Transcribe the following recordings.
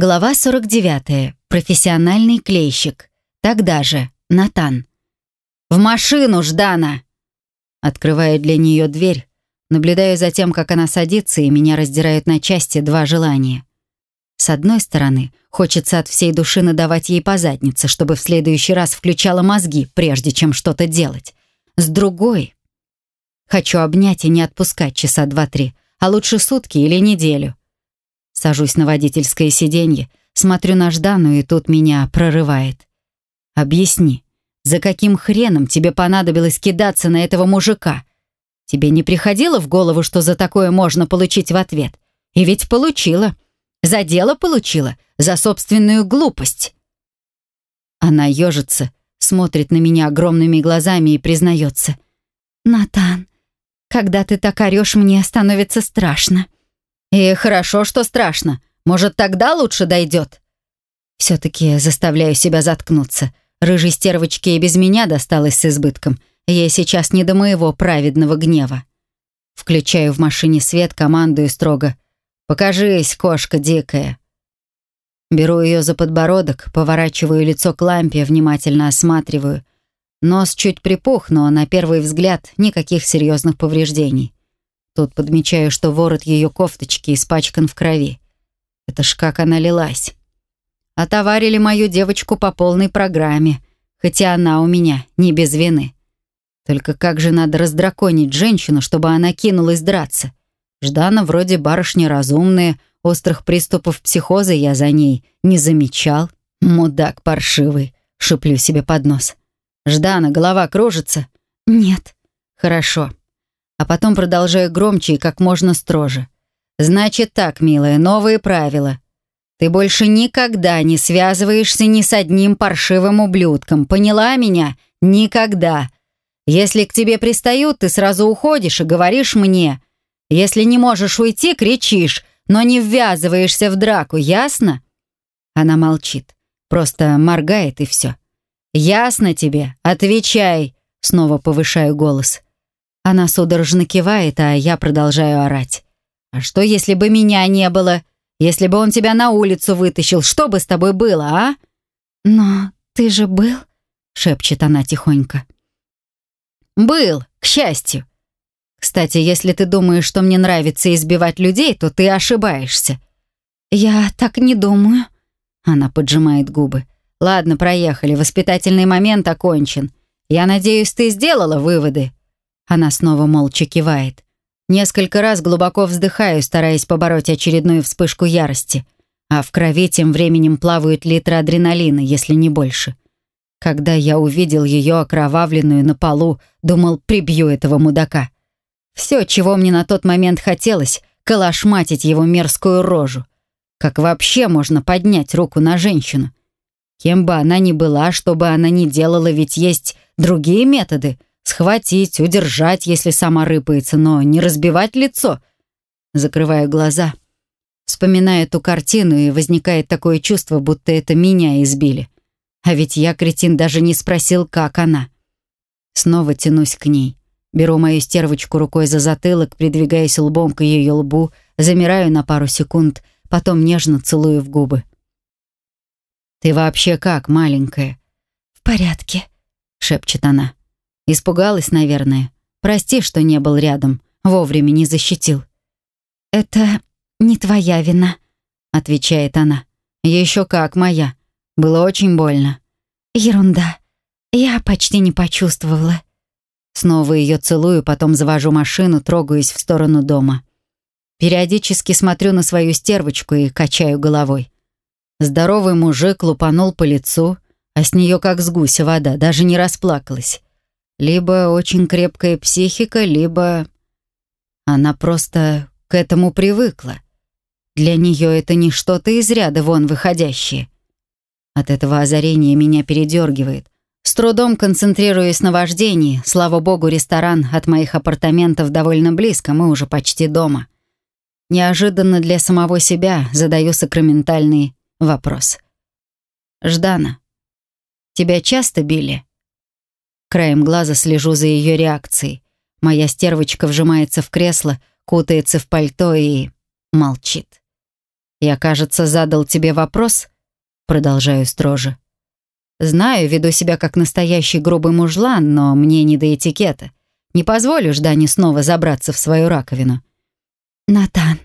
Глава 49. Профессиональный клейщик. Тогда же. Натан. «В машину, Ждана!» Открываю для нее дверь, наблюдаю за тем, как она садится, и меня раздирают на части два желания. С одной стороны, хочется от всей души надавать ей по заднице, чтобы в следующий раз включала мозги, прежде чем что-то делать. С другой, хочу обнять и не отпускать часа два-три, а лучше сутки или неделю. Сажусь на водительское сиденье, смотрю на Ждану, и тут меня прорывает. «Объясни, за каким хреном тебе понадобилось кидаться на этого мужика? Тебе не приходило в голову, что за такое можно получить в ответ? И ведь получила. За дело получила, за собственную глупость». Она ежится, смотрит на меня огромными глазами и признается. «Натан, когда ты так орешь, мне становится страшно». И хорошо, что страшно. Может, тогда лучше дойдет. Все-таки заставляю себя заткнуться. Рыжей стервочке и без меня досталось с избытком. Ей сейчас не до моего праведного гнева. Включаю в машине свет, командую строго. «Покажись, кошка дикая». Беру ее за подбородок, поворачиваю лицо к лампе, внимательно осматриваю. Нос чуть припух, но на первый взгляд никаких серьезных повреждений. Тут подмечаю, что ворот ее кофточки испачкан в крови. Это ж как она лилась. Отоварили мою девочку по полной программе, хотя она у меня не без вины. Только как же надо раздраконить женщину, чтобы она кинулась драться? Ждана вроде барышня разумная, острых приступов психоза я за ней не замечал. Мудак паршивый, шиплю себе под нос. Ждана, голова кружится? Нет. Хорошо а потом продолжаю громче и как можно строже. «Значит так, милая, новые правила. Ты больше никогда не связываешься ни с одним паршивым ублюдком. Поняла меня? Никогда. Если к тебе пристают, ты сразу уходишь и говоришь мне. Если не можешь уйти, кричишь, но не ввязываешься в драку, ясно?» Она молчит, просто моргает и все. «Ясно тебе? Отвечай!» Снова повышаю голос. Она судорожно кивает, а я продолжаю орать. «А что, если бы меня не было? Если бы он тебя на улицу вытащил, что бы с тобой было, а?» «Но ты же был?» — шепчет она тихонько. «Был, к счастью. Кстати, если ты думаешь, что мне нравится избивать людей, то ты ошибаешься». «Я так не думаю». Она поджимает губы. «Ладно, проехали, воспитательный момент окончен. Я надеюсь, ты сделала выводы?» Она снова молча кивает. Несколько раз глубоко вздыхаю, стараясь побороть очередную вспышку ярости. А в крови тем временем плавают литры адреналина, если не больше. Когда я увидел ее окровавленную на полу, думал, прибью этого мудака. Все, чего мне на тот момент хотелось, калашматить его мерзкую рожу. Как вообще можно поднять руку на женщину? Кем бы она ни была, что бы она ни делала, ведь есть другие методы — Схватить, удержать, если сама рыпается, но не разбивать лицо. Закрываю глаза. Вспоминаю эту картину, и возникает такое чувство, будто это меня избили. А ведь я, кретин, даже не спросил, как она. Снова тянусь к ней. Беру мою стервочку рукой за затылок, придвигаясь лбом к ее лбу, замираю на пару секунд, потом нежно целую в губы. «Ты вообще как, маленькая?» «В порядке», — шепчет она. Испугалась, наверное. Прости, что не был рядом, вовремя не защитил. «Это не твоя вина», — отвечает она. «Еще как моя. Было очень больно». «Ерунда. Я почти не почувствовала». Снова ее целую, потом завожу машину, трогаюсь в сторону дома. Периодически смотрю на свою стервочку и качаю головой. Здоровый мужик лупанул по лицу, а с нее как с гуся вода, даже не расплакалась. Либо очень крепкая психика, либо... Она просто к этому привыкла. Для нее это не что-то из ряда вон выходящее. От этого озарения меня передергивает. С трудом концентрируясь на вождении, слава богу, ресторан от моих апартаментов довольно близко, мы уже почти дома. Неожиданно для самого себя задаю сакраментальный вопрос. «Ждана, тебя часто били?» Краем глаза слежу за ее реакцией. Моя стервочка вжимается в кресло, кутается в пальто и молчит. «Я, кажется, задал тебе вопрос?» Продолжаю строже. «Знаю, веду себя как настоящий грубый мужлан, но мне не до этикета. Не позволю Ждане снова забраться в свою раковину». «Натан,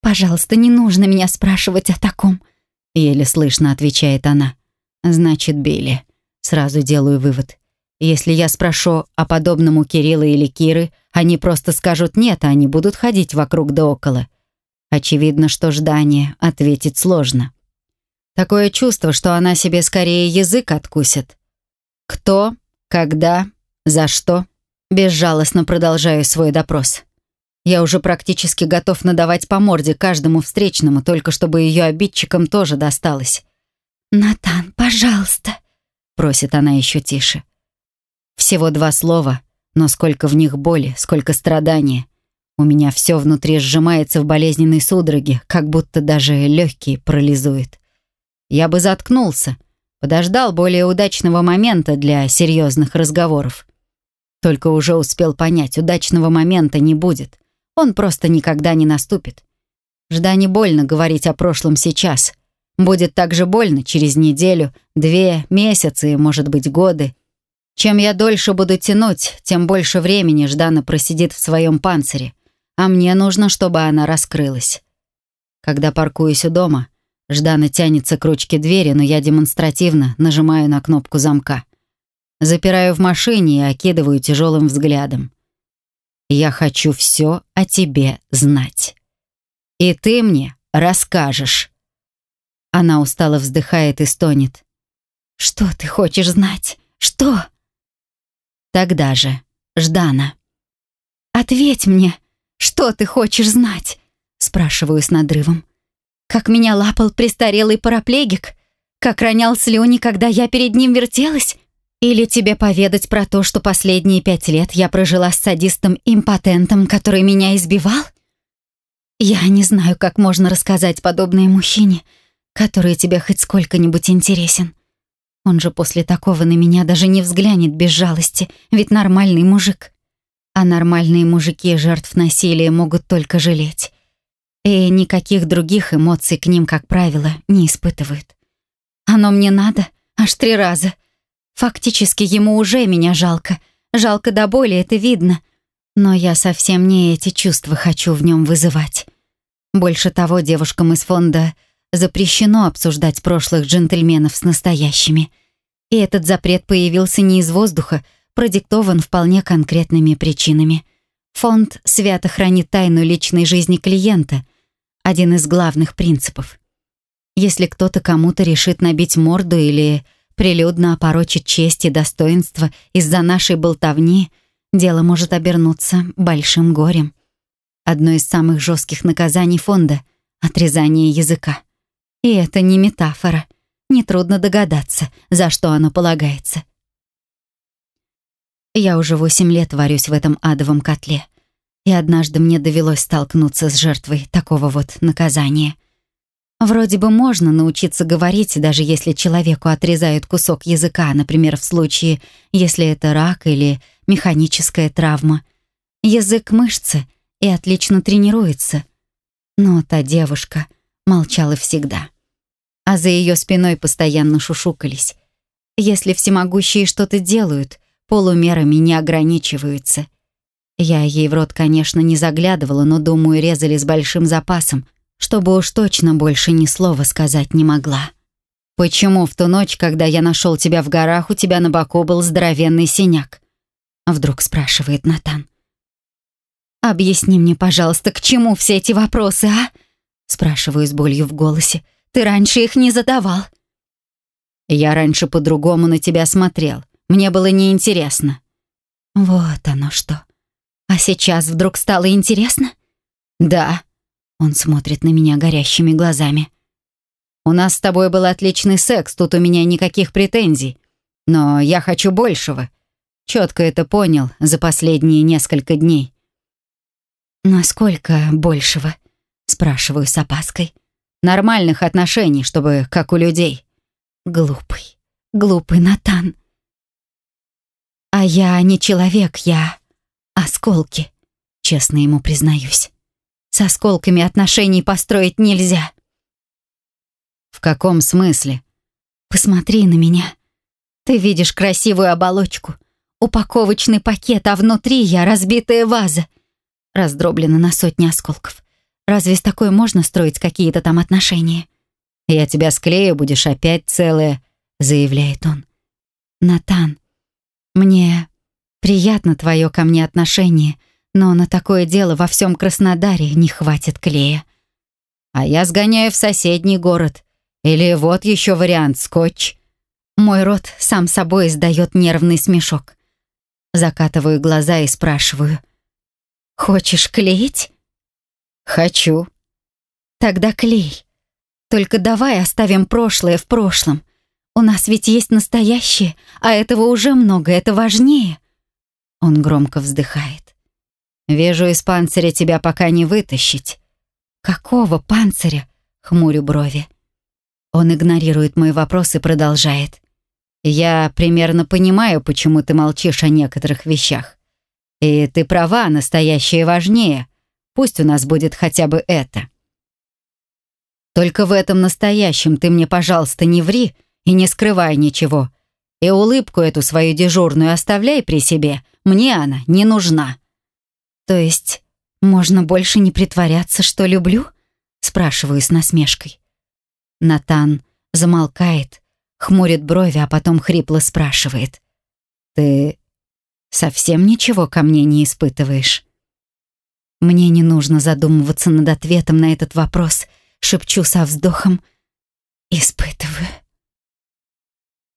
пожалуйста, не нужно меня спрашивать о таком», — еле слышно отвечает она. «Значит, Билли». Сразу делаю вывод. Если я спрошу о подобном у Кирилла или Киры, они просто скажут «нет», а они будут ходить вокруг да около. Очевидно, что ждание ответить сложно. Такое чувство, что она себе скорее язык откусит. Кто, когда, за что? Безжалостно продолжаю свой допрос. Я уже практически готов надавать по морде каждому встречному, только чтобы ее обидчикам тоже досталось. «Натан, пожалуйста», — просит она еще тише. Всего два слова, но сколько в них боли, сколько страдания. У меня все внутри сжимается в болезненной судороге, как будто даже легкие парализует. Я бы заткнулся, подождал более удачного момента для серьезных разговоров. Только уже успел понять, удачного момента не будет. Он просто никогда не наступит. Жда не больно говорить о прошлом сейчас. Будет так же больно через неделю, две, месяцы, может быть, годы. Чем я дольше буду тянуть, тем больше времени Ждана просидит в своем панцире, а мне нужно, чтобы она раскрылась. Когда паркуюсь у дома, Ждана тянется к ручке двери, но я демонстративно нажимаю на кнопку замка. Запираю в машине и окидываю тяжелым взглядом. Я хочу все о тебе знать. И ты мне расскажешь. Она устало вздыхает и стонет. «Что ты хочешь знать? Что?» Тогда же, Ждана. «Ответь мне, что ты хочешь знать?» Спрашиваю с надрывом. «Как меня лапал престарелый параплегик? Как ронял слюни, когда я перед ним вертелась? Или тебе поведать про то, что последние пять лет я прожила с садистом-импотентом, который меня избивал? Я не знаю, как можно рассказать подобное мужчине, который тебе хоть сколько-нибудь интересен. Он же после такого на меня даже не взглянет без жалости, ведь нормальный мужик. А нормальные мужики жертв насилия могут только жалеть. И никаких других эмоций к ним, как правило, не испытывают. Оно мне надо аж три раза. Фактически ему уже меня жалко. Жалко до боли, это видно. Но я совсем не эти чувства хочу в нем вызывать. Больше того, девушкам из фонда запрещено обсуждать прошлых джентльменов с настоящими. И этот запрет появился не из воздуха, продиктован вполне конкретными причинами. Фонд свято хранит тайну личной жизни клиента, один из главных принципов. Если кто-то кому-то решит набить морду или прилюдно опорочить честь и достоинство из-за нашей болтовни, дело может обернуться большим горем. Одно из самых жестких наказаний фонда — отрезание языка. И это не метафора. Нетрудно догадаться, за что оно полагается. Я уже восемь лет варюсь в этом адовом котле. И однажды мне довелось столкнуться с жертвой такого вот наказания. Вроде бы можно научиться говорить, даже если человеку отрезают кусок языка, например, в случае, если это рак или механическая травма. Язык мышцы и отлично тренируется. Но та девушка молчала всегда. А за ее спиной постоянно шушукались. Если всемогущие что-то делают, полумерами не ограничиваются. Я ей в рот, конечно, не заглядывала, но, думаю, резали с большим запасом, чтобы уж точно больше ни слова сказать не могла. «Почему в ту ночь, когда я нашел тебя в горах, у тебя на боку был здоровенный синяк?» Вдруг спрашивает Натан. «Объясни мне, пожалуйста, к чему все эти вопросы, а?» Спрашиваю с болью в голосе. «Ты раньше их не задавал». «Я раньше по-другому на тебя смотрел. Мне было неинтересно». «Вот оно что. А сейчас вдруг стало интересно?» «Да», он смотрит на меня горящими глазами. «У нас с тобой был отличный секс, тут у меня никаких претензий. Но я хочу большего. Четко это понял за последние несколько дней». «Насколько большего?» Спрашиваю с опаской. «Нормальных отношений, чтобы как у людей». «Глупый, глупый Натан». «А я не человек, я осколки», честно ему признаюсь. С осколками отношений построить нельзя. В каком смысле? Посмотри на меня. Ты видишь красивую оболочку, упаковочный пакет, а внутри я разбитая ваза. Раздроблена на сотни осколков. Разве с такой можно строить какие-то там отношения? «Я тебя склею, будешь опять целая», — заявляет он. «Натан, мне приятно твое ко мне отношение, но на такое дело во всем Краснодаре не хватит клея». «А я сгоняю в соседний город. Или вот еще вариант скотч». Мой рот сам собой издает нервный смешок. Закатываю глаза и спрашиваю. «Хочешь клеить?» «Хочу». «Тогда клей. Только давай оставим прошлое в прошлом. У нас ведь есть настоящее, а этого уже много, это важнее». Он громко вздыхает. «Вижу, из панциря тебя пока не вытащить». «Какого панциря?» — хмурю брови. Он игнорирует мой вопрос и продолжает. «Я примерно понимаю, почему ты молчишь о некоторых вещах. И ты права, настоящее важнее. Пусть у нас будет хотя бы это. Только в этом настоящем ты мне, пожалуйста, не ври и не скрывай ничего. И улыбку эту свою дежурную оставляй при себе. Мне она не нужна». «То есть можно больше не притворяться, что люблю?» Спрашиваю с насмешкой. Натан замолкает, хмурит брови, а потом хрипло спрашивает. «Ты совсем ничего ко мне не испытываешь?» Мне не нужно задумываться над ответом на этот вопрос — шепчу со вздохом. Испытываю.